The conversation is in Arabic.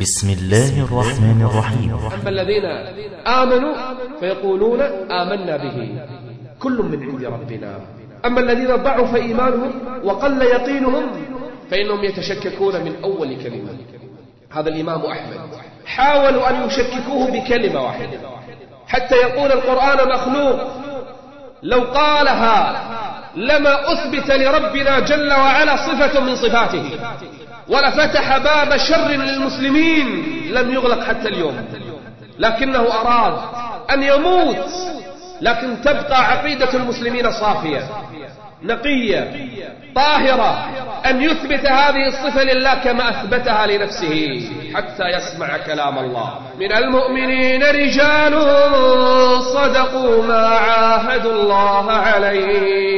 بسم الله الرحمن الرحيم. أما الذين آمنوا فيقولون آمنا به. كل من عند ربنا. أما الذين ضعف إيمانهم وقل يقينهم فإنهم يتشككون من أول كلمة. هذا الإمام أحمد. حاولوا أن يشككوه بكلمة واحدة. حتى يقول القرآن مخلوق. لو قالها لما أثبت لربنا جل وعلا صفة من صفاته. ولفتح باب شر للمسلمين لم يغلق حتى اليوم. لكنه أراد أن يموت لكن تبقى عقيدة المسلمين صافية نقية طاهرة أن يثبت هذه الصفة لله كما أثبتها لنفسه. حتى يسمع كلام الله. من المؤمنين رجال صدقوا ما عاهدوا الله عليه.